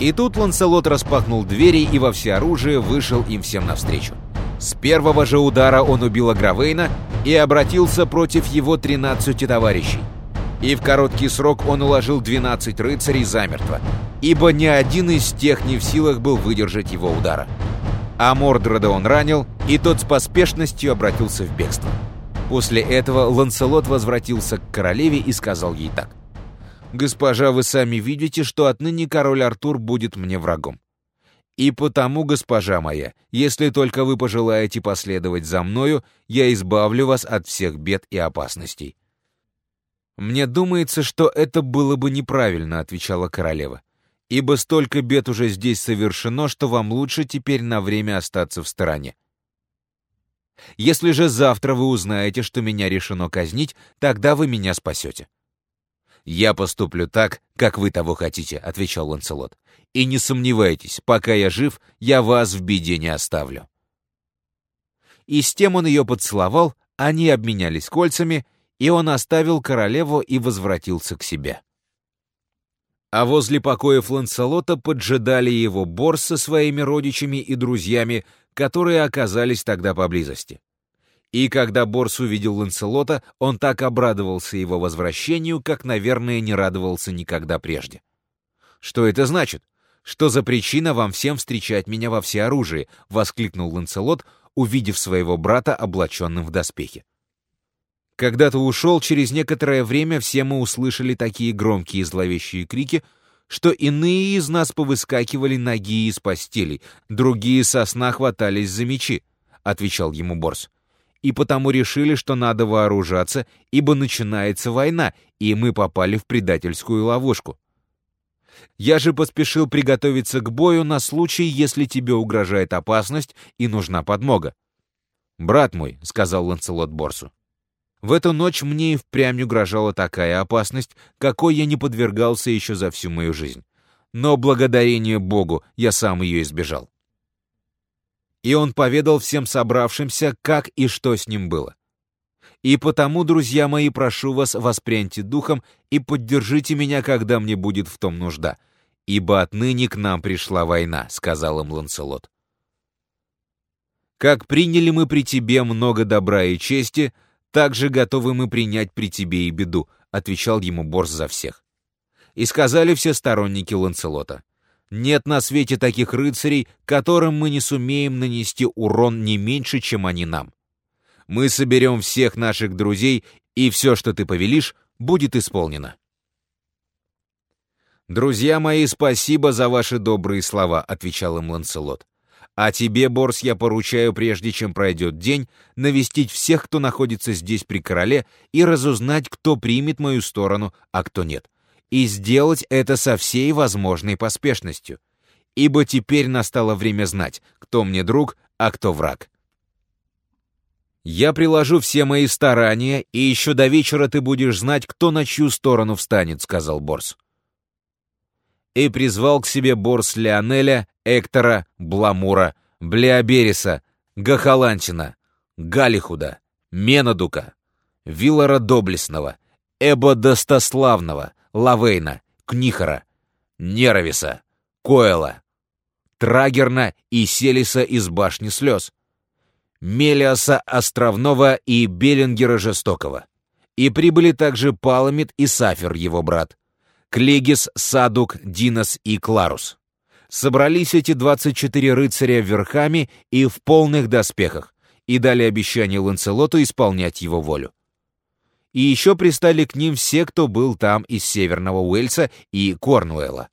И тут Ланселот распахнул двери и во всеоружие вышел им всем навстречу. С первого же удара он убил Агравейна и обратился против его 13 товарищей. И в короткий срок он уложил 12 рыцарей замертво, ибо ни один из тех не в силах был выдержать его удара. А Мордрода он ранил, и тот с поспешностью обратился в бегство. После этого Ланселот возвратился к королеве и сказал ей так. «Госпожа, вы сами видите, что отныне король Артур будет мне врагом. И потому, госпожа моя, если только вы пожелаете последовать за мною, я избавлю вас от всех бед и опасностей». «Мне думается, что это было бы неправильно», — отвечала королева ибо столько бед уже здесь совершено, что вам лучше теперь на время остаться в стороне. Если же завтра вы узнаете, что меня решено казнить, тогда вы меня спасете». «Я поступлю так, как вы того хотите», — отвечал Ланселот. «И не сомневайтесь, пока я жив, я вас в беде не оставлю». И с тем он ее поцеловал, они обменялись кольцами, и он оставил королеву и возвратился к себе. А возле покоев Ланселота поджидали его Борс со своими родичами и друзьями, которые оказались тогда поблизости. И когда Борс увидел Ланселота, он так обрадовался его возвращению, как, наверное, не радовался никогда прежде. «Что это значит? Что за причина вам всем встречать меня во всеоружии?» — воскликнул Ланселот, увидев своего брата облаченным в доспехи. Когда ты ушел, через некоторое время все мы услышали такие громкие и зловещие крики, что иные из нас повыскакивали ноги из постелей, другие со сна хватались за мечи, — отвечал ему Борс. И потому решили, что надо вооружаться, ибо начинается война, и мы попали в предательскую ловушку. Я же поспешил приготовиться к бою на случай, если тебе угрожает опасность и нужна подмога. «Брат мой», — сказал Ланцелот Борсу, в эту ночь мне и впрямь угрожала такая опасность, какой я не подвергался еще за всю мою жизнь. Но благодарение Богу я сам ее избежал. И он поведал всем собравшимся, как и что с ним было. И потому, друзья мои, прошу вас, воспряньте духом и поддержите меня, когда мне будет в том нужда, ибо отныне к нам пришла война», — сказал им Ланселот. «Как приняли мы при тебе много добра и чести», — также готовы мы принять при тебе и беду», — отвечал ему Борс за всех. И сказали все сторонники Ланцелота. «Нет на свете таких рыцарей, которым мы не сумеем нанести урон не меньше, чем они нам. Мы соберем всех наших друзей, и все, что ты повелишь, будет исполнено». «Друзья мои, спасибо за ваши добрые слова», — отвечал им Ланцелот. А тебе, Борс, я поручаю, прежде чем пройдет день, навестить всех, кто находится здесь при короле, и разузнать, кто примет мою сторону, а кто нет. И сделать это со всей возможной поспешностью. Ибо теперь настало время знать, кто мне друг, а кто враг. Я приложу все мои старания, и еще до вечера ты будешь знать, кто на чью сторону встанет, сказал Борс и призвал к себе Борс Леонеля, Эктора, Бламура, Блеобериса, Гахаланчина, Галихуда, Менадука, Вилара Доблестного, Эба Достославного, Лавейна, Книхора, Неровиса, Коэла, Трагерна и Селиса из Башни Слез, Мелиаса Островного и Беллингера Жестокого. И прибыли также Паламид и Сафер, его брат, Клегис, Садук, Динос и Кларус. Собрались эти 24 рыцаря верхами и в полных доспехах и дали обещание Ланцелоту исполнять его волю. И еще пристали к ним все, кто был там из Северного Уэльса и Корнуэлла.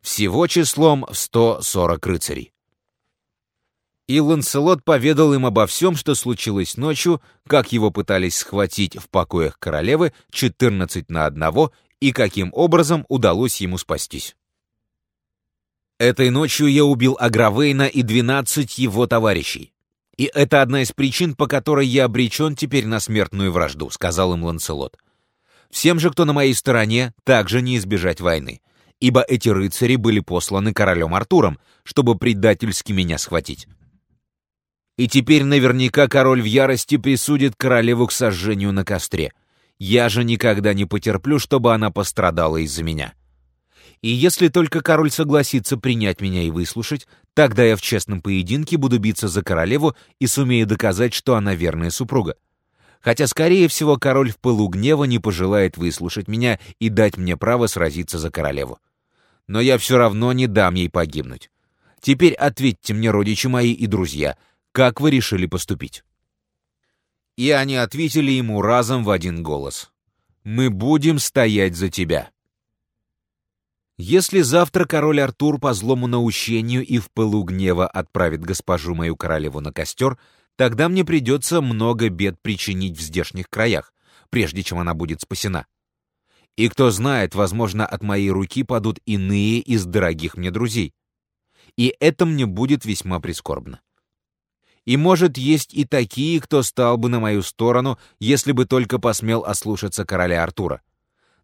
Всего числом в 140 рыцарей. И Ланселот поведал им обо всем, что случилось ночью, как его пытались схватить в покоях королевы 14 на одного и каким образом удалось ему спастись. Этой ночью я убил Агравейна и 12 его товарищей. И это одна из причин, по которой я обречен теперь на смертную вражду, сказал им Ланселот. Всем же, кто на моей стороне, также не избежать войны, ибо эти рыцари были посланы королем Артуром, чтобы предательски меня схватить. И теперь наверняка король в ярости присудит королеву к сожжению на костре — я же никогда не потерплю, чтобы она пострадала из-за меня. И если только король согласится принять меня и выслушать, тогда я в честном поединке буду биться за королеву и сумею доказать, что она верная супруга. Хотя, скорее всего, король в пылу гнева не пожелает выслушать меня и дать мне право сразиться за королеву. Но я все равно не дам ей погибнуть. Теперь ответьте мне, родичи мои и друзья, как вы решили поступить?» И они ответили ему разом в один голос. «Мы будем стоять за тебя». Если завтра король Артур по злому наущению и в пылу гнева отправит госпожу мою королеву на костер, тогда мне придется много бед причинить в здешних краях, прежде чем она будет спасена. И кто знает, возможно, от моей руки падут иные из дорогих мне друзей. И это мне будет весьма прискорбно. И, может, есть и такие, кто стал бы на мою сторону, если бы только посмел ослушаться короля Артура.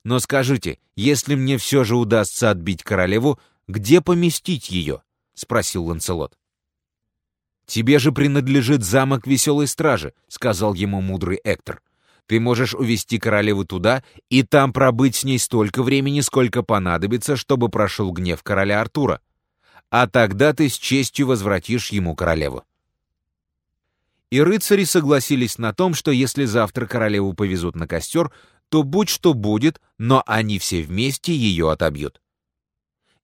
Но скажите, если мне все же удастся отбить королеву, где поместить ее?» — спросил Ланселот. «Тебе же принадлежит замок Веселой Стражи», — сказал ему мудрый Эктор. «Ты можешь увести королеву туда и там пробыть с ней столько времени, сколько понадобится, чтобы прошел гнев короля Артура. А тогда ты с честью возвратишь ему королеву». И рыцари согласились на том, что если завтра королеву повезут на костер, то будь что будет, но они все вместе ее отобьют.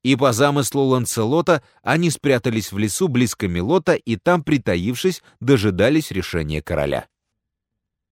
И по замыслу Ланцелота они спрятались в лесу близко Мелота и там, притаившись, дожидались решения короля.